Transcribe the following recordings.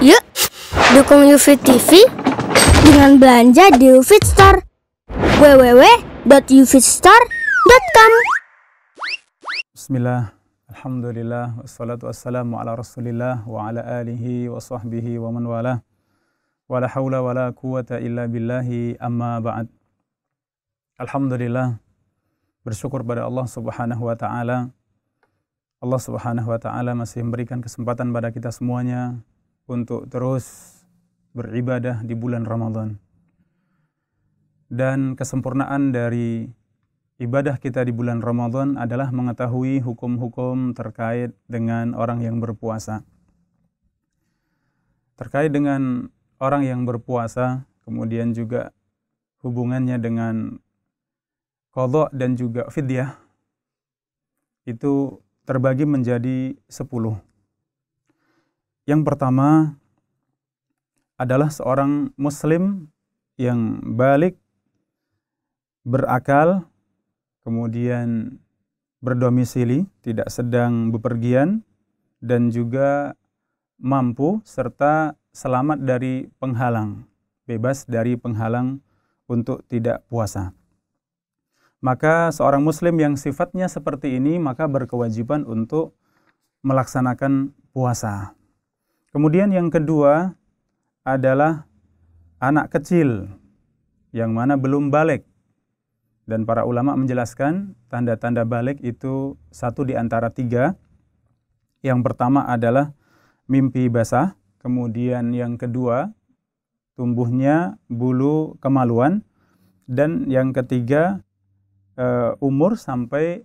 Yuk, dukung UFIT TV dengan belanja di UFIT Store. www.ufitstore.com Bismillah, Alhamdulillah, wassalatu wassalamu ala rasulillah wa ala alihi wa sahbihi wa man wala. Wa la hawla wa la quwata illa billahi amma ba'd. Alhamdulillah, bersyukur pada Allah subhanahu wa ta'ala Allah subhanahu wa ta'ala masih memberikan kesempatan pada kita semuanya untuk terus beribadah di bulan Ramadan dan kesempurnaan dari ibadah kita di bulan Ramadan adalah mengetahui hukum-hukum terkait dengan orang yang berpuasa. Terkait dengan orang yang berpuasa, kemudian juga hubungannya dengan kodok dan juga fidyah, itu terbagi menjadi sepuluh. Yang pertama adalah seorang muslim yang balik, berakal, kemudian berdomisili, tidak sedang bepergian, dan juga mampu serta selamat dari penghalang, bebas dari penghalang untuk tidak puasa maka seorang muslim yang sifatnya seperti ini maka berkewajiban untuk melaksanakan puasa. Kemudian yang kedua adalah anak kecil yang mana belum balik. Dan para ulama menjelaskan tanda-tanda balik itu satu di antara tiga. Yang pertama adalah mimpi basah, kemudian yang kedua tumbuhnya bulu kemaluan, dan yang ketiga uh, umur sampai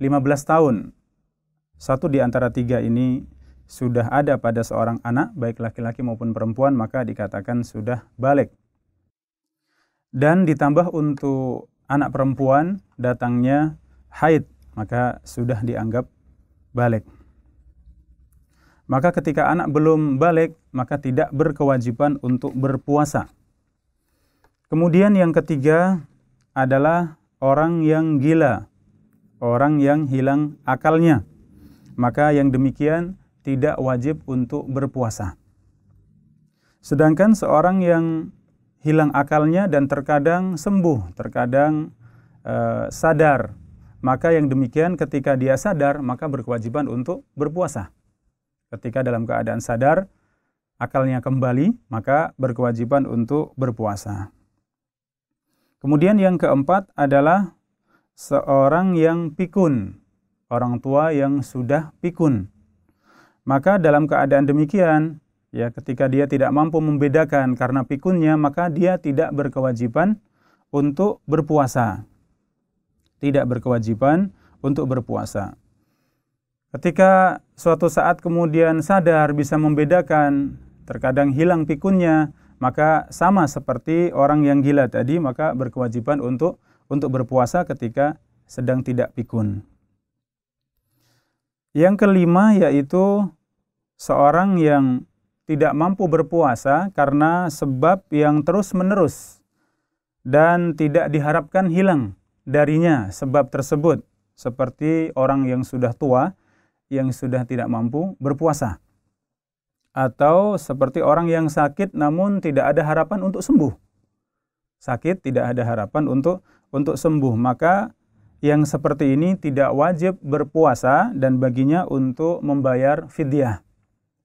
15 tahun. Satu di antara tiga ini sudah ada pada seorang anak, baik laki-laki maupun perempuan, maka dikatakan sudah balik. Dan ditambah untuk anak perempuan datangnya haid, maka sudah dianggap balik. Maka ketika anak belum balik, maka tidak berkewajiban untuk berpuasa. Kemudian yang ketiga adalah orang yang gila, orang yang hilang akalnya. Maka yang demikian tidak wajib untuk berpuasa. Sedangkan seorang yang hilang akalnya dan terkadang sembuh, terkadang uh, sadar, maka yang demikian ketika dia sadar maka berkewajiban untuk berpuasa. Ketika dalam keadaan sadar, akalnya kembali, maka berkewajiban untuk berpuasa. Kemudian yang keempat adalah seorang yang pikun, orang tua yang sudah pikun. Maka dalam keadaan demikian, ya ketika dia tidak mampu membedakan karena pikunnya, maka dia tidak berkewajiban untuk berpuasa. Tidak berkewajiban untuk berpuasa. Ketika suatu saat kemudian sadar bisa membedakan, terkadang hilang pikunnya, maka sama seperti orang yang gila tadi maka berkewajiban untuk untuk berpuasa ketika sedang tidak pikun. Yang kelima yaitu seorang yang tidak mampu berpuasa karena sebab yang terus-menerus dan tidak diharapkan hilang darinya sebab tersebut seperti orang yang sudah tua yang sudah tidak mampu berpuasa atau seperti orang yang sakit namun tidak ada harapan untuk sembuh. Sakit tidak ada harapan untuk untuk sembuh, maka yang seperti ini tidak wajib berpuasa dan baginya untuk membayar fidyah.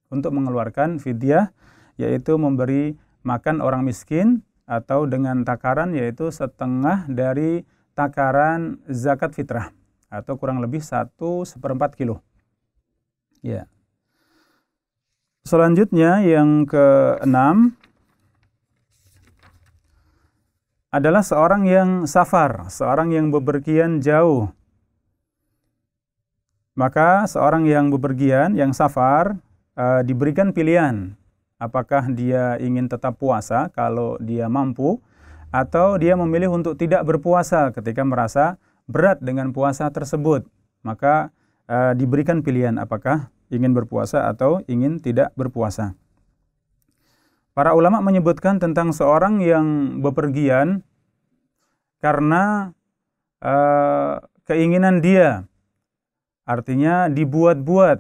Untuk mengeluarkan fidyah yaitu memberi makan orang miskin atau dengan takaran yaitu setengah dari takaran zakat fitrah atau kurang lebih satu seperempat kilo. Ya. Selanjutnya yang keenam adalah seorang yang safar, seorang yang bepergian jauh. Maka seorang yang bepergian, yang safar, uh, diberikan pilihan. Apakah dia ingin tetap puasa kalau dia mampu, atau dia memilih untuk tidak berpuasa ketika merasa berat dengan puasa tersebut. Maka uh, diberikan pilihan apakah ingin berpuasa atau ingin tidak berpuasa. Para ulama menyebutkan tentang seorang yang bepergian karena uh, keinginan dia artinya dibuat-buat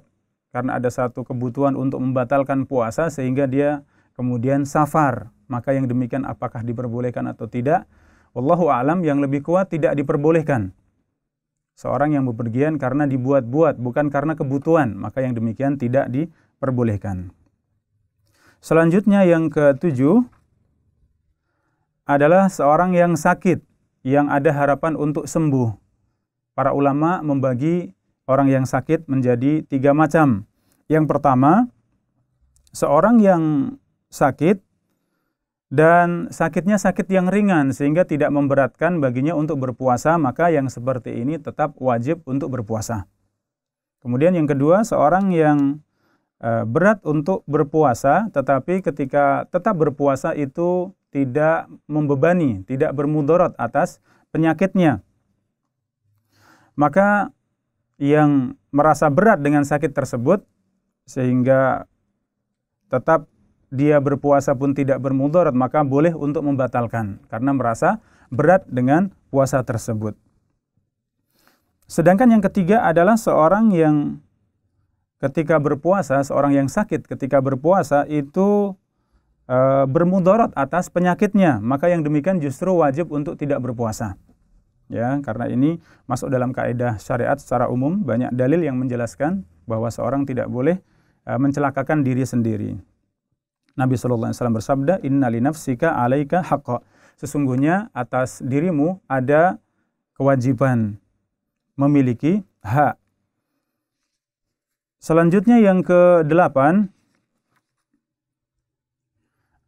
karena ada satu kebutuhan untuk membatalkan puasa sehingga dia kemudian safar. Maka yang demikian apakah diperbolehkan atau tidak? Wallahu alam yang lebih kuat tidak diperbolehkan. Seorang yang bepergian karena dibuat-buat bukan karena kebutuhan, maka yang demikian tidak diperbolehkan. Selanjutnya yang ketujuh adalah seorang yang sakit yang ada harapan untuk sembuh. Para ulama membagi orang yang sakit menjadi tiga macam. Yang pertama, seorang yang sakit dan sakitnya sakit yang ringan sehingga tidak memberatkan baginya untuk berpuasa, maka yang seperti ini tetap wajib untuk berpuasa. Kemudian yang kedua, seorang yang e, berat untuk berpuasa tetapi ketika tetap berpuasa itu tidak membebani, tidak bermudarat atas penyakitnya. Maka yang merasa berat dengan sakit tersebut sehingga tetap dia berpuasa pun tidak bermudarat maka boleh untuk membatalkan karena merasa berat dengan puasa tersebut. Sedangkan yang ketiga adalah seorang yang ketika berpuasa, seorang yang sakit ketika berpuasa itu e, bermudarat atas penyakitnya, maka yang demikian justru wajib untuk tidak berpuasa. Ya, karena ini masuk dalam kaidah syariat secara umum, banyak dalil yang menjelaskan bahwa seorang tidak boleh e, mencelakakan diri sendiri. Nabi SAW bersabda, Inna li nafsika alaika haqqa. Sesungguhnya atas dirimu ada kewajiban memiliki hak. Selanjutnya yang ke-8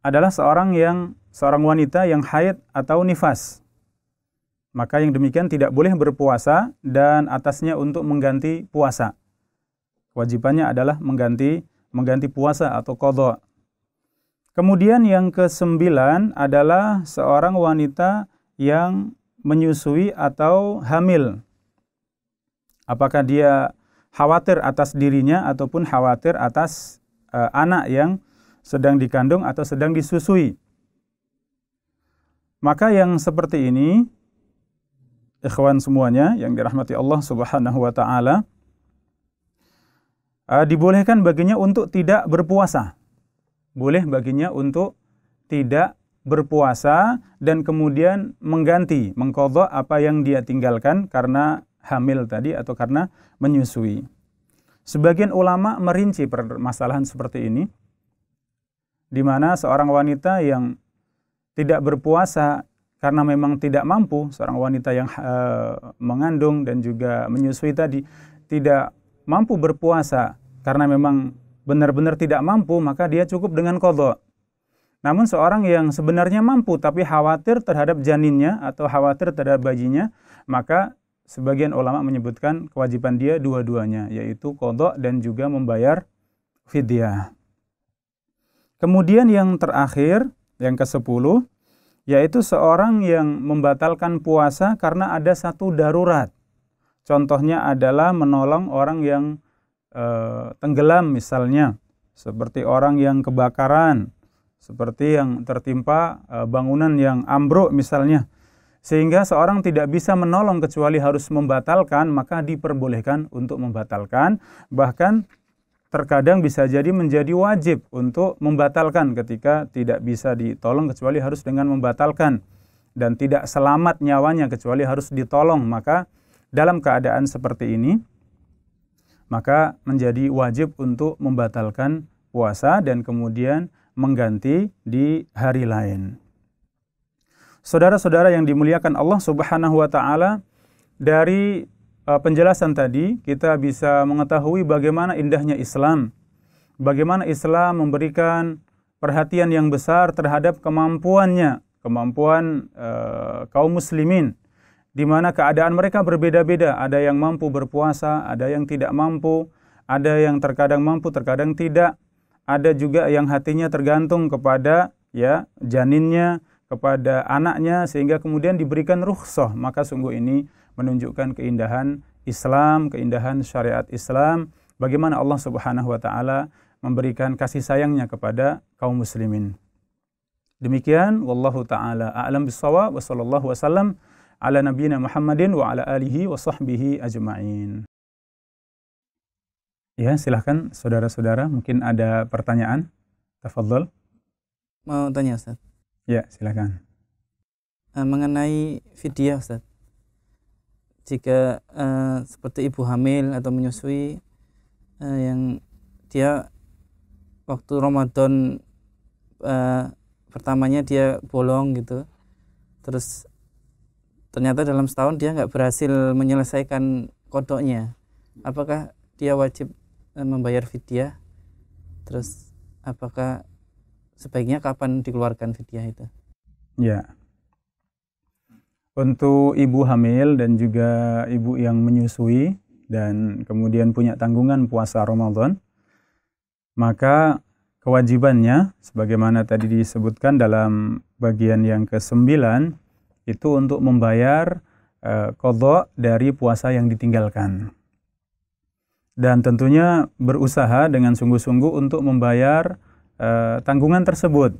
adalah seorang yang seorang wanita yang haid atau nifas. Maka yang demikian tidak boleh berpuasa dan atasnya untuk mengganti puasa. Kewajibannya adalah mengganti mengganti puasa atau kodok. Kemudian yang kesembilan adalah seorang wanita yang menyusui atau hamil. Apakah dia khawatir atas dirinya ataupun khawatir atas uh, anak yang sedang dikandung atau sedang disusui. Maka yang seperti ini, ikhwan semuanya yang dirahmati Allah Subhanahu wa taala, uh, dibolehkan baginya untuk tidak berpuasa boleh baginya untuk tidak berpuasa dan kemudian mengganti, mengkodok apa yang dia tinggalkan karena hamil tadi atau karena menyusui. Sebagian ulama merinci permasalahan seperti ini, di mana seorang wanita yang tidak berpuasa karena memang tidak mampu, seorang wanita yang uh, mengandung dan juga menyusui tadi tidak mampu berpuasa karena memang benar-benar tidak mampu, maka dia cukup dengan kodok. Namun seorang yang sebenarnya mampu tapi khawatir terhadap janinnya atau khawatir terhadap bayinya, maka sebagian ulama menyebutkan kewajiban dia dua-duanya, yaitu kodok dan juga membayar fidyah. Kemudian yang terakhir, yang ke-10, yaitu seorang yang membatalkan puasa karena ada satu darurat. Contohnya adalah menolong orang yang uh, tenggelam misalnya, seperti orang yang kebakaran, seperti yang tertimpa uh, bangunan yang ambruk misalnya. Sehingga seorang tidak bisa menolong kecuali harus membatalkan, maka diperbolehkan untuk membatalkan. Bahkan terkadang bisa jadi menjadi wajib untuk membatalkan ketika tidak bisa ditolong kecuali harus dengan membatalkan dan tidak selamat nyawanya kecuali harus ditolong maka dalam keadaan seperti ini maka menjadi wajib untuk membatalkan puasa dan kemudian mengganti di hari lain. Saudara-saudara yang dimuliakan Allah Subhanahu wa taala, dari uh, penjelasan tadi kita bisa mengetahui bagaimana indahnya Islam. Bagaimana Islam memberikan perhatian yang besar terhadap kemampuannya, kemampuan uh, kaum muslimin di mana keadaan mereka berbeda-beda. Ada yang mampu berpuasa, ada yang tidak mampu, ada yang terkadang mampu, terkadang tidak. Ada juga yang hatinya tergantung kepada ya janinnya, kepada anaknya sehingga kemudian diberikan rukhsah. Maka sungguh ini menunjukkan keindahan Islam, keindahan syariat Islam, bagaimana Allah Subhanahu wa taala memberikan kasih sayangnya kepada kaum muslimin. Demikian wallahu taala a'lam bissawab wa sallallahu wasallam ala nabiyina Muhammadin wa ala alihi wa sahbihi ajma'in. Ya, silahkan saudara-saudara, mungkin ada pertanyaan. Tafadhol. Mau tanya Ustaz. Ya, silahkan. Uh, mengenai fidyah Ustaz. Jika uh, seperti ibu hamil atau menyusui uh, yang dia waktu Ramadan uh, pertamanya dia bolong gitu. Terus ternyata dalam setahun dia nggak berhasil menyelesaikan kodoknya. Apakah dia wajib uh, membayar fidyah? Terus apakah sebaiknya kapan dikeluarkan fidyah itu? Ya. Untuk ibu hamil dan juga ibu yang menyusui dan kemudian punya tanggungan puasa Ramadan, maka kewajibannya sebagaimana tadi disebutkan dalam bagian yang ke-9 itu untuk membayar uh, kodok dari puasa yang ditinggalkan. Dan tentunya berusaha dengan sungguh-sungguh untuk membayar uh, tanggungan tersebut.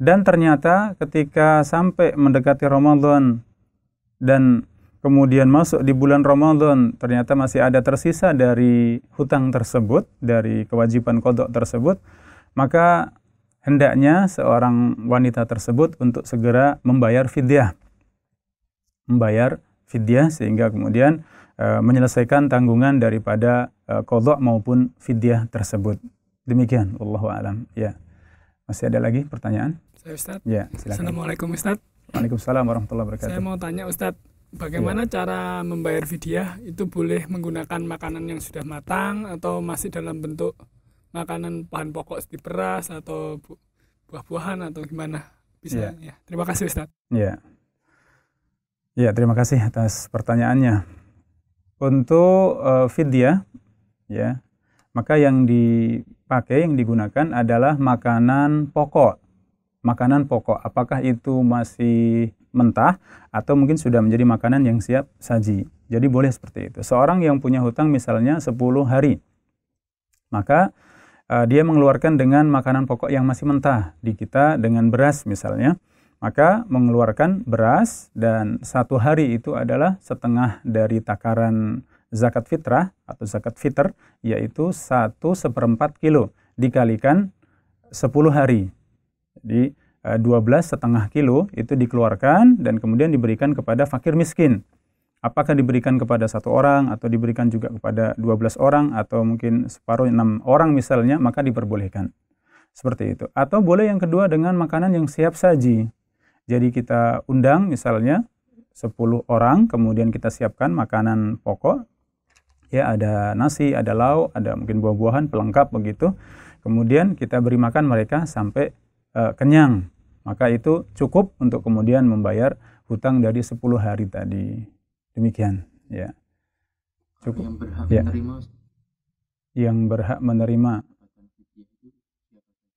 Dan ternyata ketika sampai mendekati Ramadan dan kemudian masuk di bulan Ramadan, ternyata masih ada tersisa dari hutang tersebut, dari kewajiban kodok tersebut, maka hendaknya seorang wanita tersebut untuk segera membayar fidyah. Membayar fidyah sehingga kemudian e, menyelesaikan tanggungan daripada e, kodok maupun fidyah tersebut. Demikian, Allah alam. Ya. Masih ada lagi pertanyaan? Saya Ustaz. Ya, silakan. Assalamualaikum Ustaz. Waalaikumsalam warahmatullahi wabarakatuh. Saya mau tanya Ustaz, bagaimana ya. cara membayar fidyah? Itu boleh menggunakan makanan yang sudah matang atau masih dalam bentuk makanan bahan pokok seperti beras atau buah-buahan atau gimana? Bisa ya. ya. Terima kasih Ustaz. Ya. Ya, terima kasih atas pertanyaannya. Untuk uh, fidyah ya, maka yang dipakai yang digunakan adalah makanan pokok. Makanan pokok apakah itu masih mentah atau mungkin sudah menjadi makanan yang siap saji. Jadi boleh seperti itu. Seorang yang punya hutang misalnya 10 hari. Maka uh, dia mengeluarkan dengan makanan pokok yang masih mentah. Di kita dengan beras misalnya. Maka mengeluarkan beras dan satu hari itu adalah setengah dari takaran zakat fitrah atau zakat fitr yaitu satu seperempat kilo dikalikan 10 hari. Jadi 12 eh, setengah kilo itu dikeluarkan dan kemudian diberikan kepada fakir miskin. Apakah diberikan kepada satu orang atau diberikan juga kepada 12 orang atau mungkin separuh enam orang misalnya maka diperbolehkan. Seperti itu. Atau boleh yang kedua dengan makanan yang siap saji. Jadi kita undang misalnya 10 orang kemudian kita siapkan makanan pokok ya ada nasi, ada lauk, ada mungkin buah-buahan pelengkap begitu. Kemudian kita beri makan mereka sampai uh, kenyang. Maka itu cukup untuk kemudian membayar hutang dari 10 hari tadi. Demikian, ya. Cukup. Yang berhak ya. menerima yang berhak menerima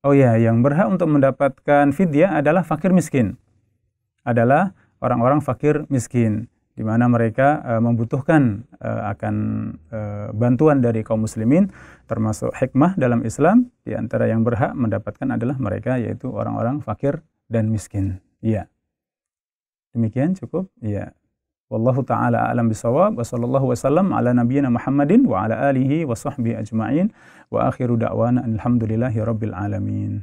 Oh ya, yang berhak untuk mendapatkan fidyah adalah fakir miskin. Adalah orang-orang fakir miskin di mana mereka uh, membutuhkan uh, akan uh, bantuan dari kaum muslimin termasuk hikmah dalam Islam di antara yang berhak mendapatkan adalah mereka yaitu orang-orang fakir dan miskin. Iya. Demikian cukup? Iya. Wallahu taala alam bisawab wa sallallahu wasallam ala nabiyyina Muhammadin wa ala alihi wa sahbihi ajma'in wa akhiru da'wana alhamdulillahi rabbil alamin.